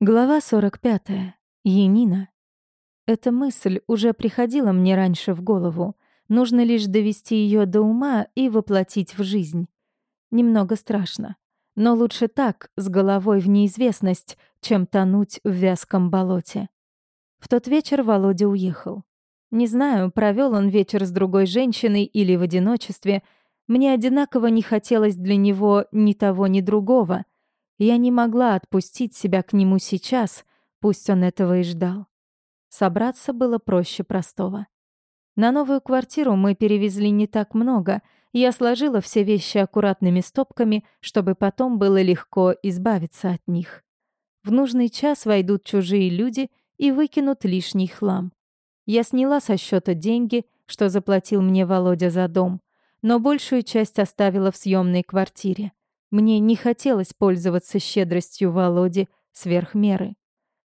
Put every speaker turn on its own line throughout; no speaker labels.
Глава 45. Енина. Эта мысль уже приходила мне раньше в голову. Нужно лишь довести ее до ума и воплотить в жизнь. Немного страшно. Но лучше так, с головой в неизвестность, чем тонуть в вязком болоте. В тот вечер Володя уехал. Не знаю, провел он вечер с другой женщиной или в одиночестве. Мне одинаково не хотелось для него ни того, ни другого — я не могла отпустить себя к нему сейчас, пусть он этого и ждал. Собраться было проще простого. На новую квартиру мы перевезли не так много. Я сложила все вещи аккуратными стопками, чтобы потом было легко избавиться от них. В нужный час войдут чужие люди и выкинут лишний хлам. Я сняла со счета деньги, что заплатил мне Володя за дом, но большую часть оставила в съемной квартире. Мне не хотелось пользоваться щедростью Володи сверх меры.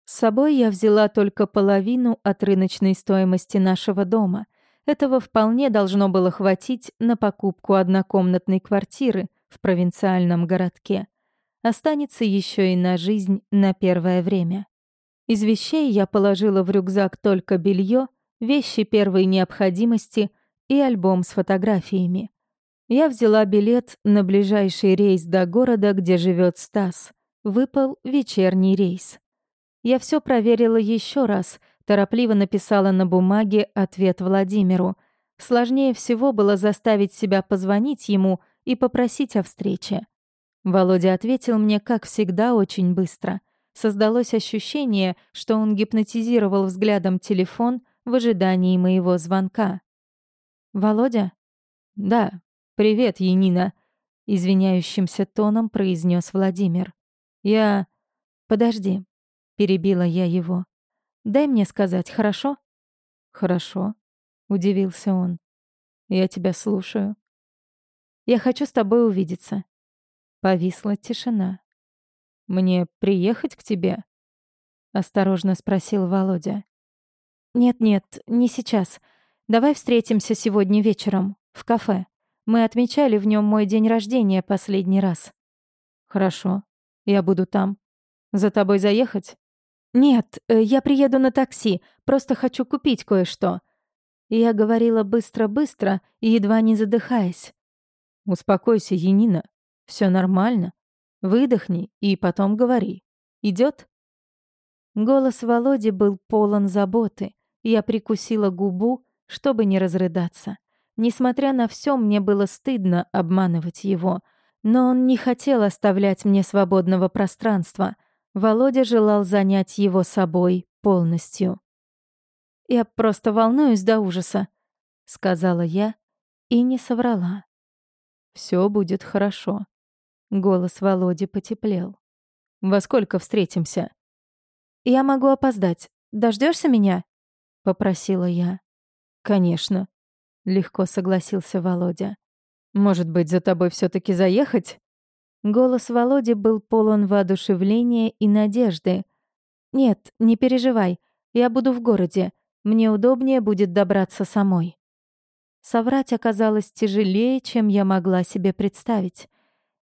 С собой я взяла только половину от рыночной стоимости нашего дома. Этого вполне должно было хватить на покупку однокомнатной квартиры в провинциальном городке. Останется еще и на жизнь на первое время. Из вещей я положила в рюкзак только белье, вещи первой необходимости и альбом с фотографиями. Я взяла билет на ближайший рейс до города, где живет Стас. Выпал вечерний рейс. Я все проверила еще раз, торопливо написала на бумаге ответ Владимиру. Сложнее всего было заставить себя позвонить ему и попросить о встрече. Володя ответил мне, как всегда, очень быстро. Создалось ощущение, что он гипнотизировал взглядом телефон в ожидании моего звонка. «Володя?» «Да, «Привет, Янина», — извиняющимся тоном произнес Владимир. «Я...» «Подожди», — перебила я его. «Дай мне сказать, хорошо?» «Хорошо», — удивился он. «Я тебя слушаю». «Я хочу с тобой увидеться». Повисла тишина. «Мне приехать к тебе?» — осторожно спросил Володя. «Нет-нет, не сейчас. Давай встретимся сегодня вечером в кафе». Мы отмечали в нем мой день рождения последний раз. Хорошо, я буду там. За тобой заехать? Нет, э, я приеду на такси, просто хочу купить кое-что. Я говорила быстро-быстро и едва не задыхаясь. Успокойся, Енина, все нормально. Выдохни и потом говори. Идет? Голос Володи был полон заботы. Я прикусила губу, чтобы не разрыдаться. Несмотря на все, мне было стыдно обманывать его. Но он не хотел оставлять мне свободного пространства. Володя желал занять его собой полностью. «Я просто волнуюсь до ужаса», — сказала я и не соврала. Все будет хорошо». Голос Володи потеплел. «Во сколько встретимся?» «Я могу опоздать. Дождешься меня?» — попросила я. «Конечно», Легко согласился Володя. Может быть, за тобой все таки заехать? Голос Володи был полон воодушевления и надежды. Нет, не переживай. Я буду в городе. Мне удобнее будет добраться самой. Соврать оказалось тяжелее, чем я могла себе представить.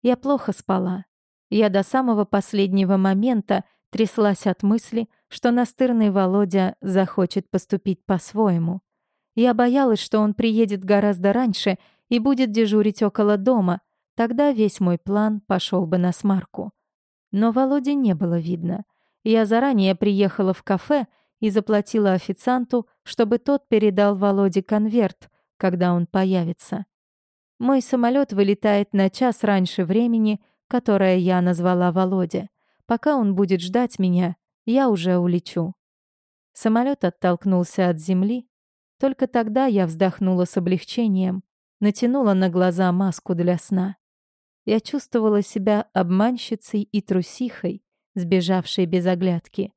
Я плохо спала. Я до самого последнего момента тряслась от мысли, что настырный Володя захочет поступить по-своему. Я боялась, что он приедет гораздо раньше и будет дежурить около дома. Тогда весь мой план пошел бы на смарку. Но Володи не было видно. Я заранее приехала в кафе и заплатила официанту, чтобы тот передал Володе конверт, когда он появится. Мой самолет вылетает на час раньше времени, которое я назвала Володе. Пока он будет ждать меня, я уже улечу. Самолет оттолкнулся от земли, только тогда я вздохнула с облегчением, натянула на глаза маску для сна. Я чувствовала себя обманщицей и трусихой, сбежавшей без оглядки.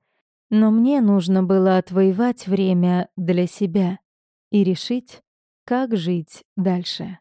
Но мне нужно было отвоевать время для себя и решить, как жить дальше.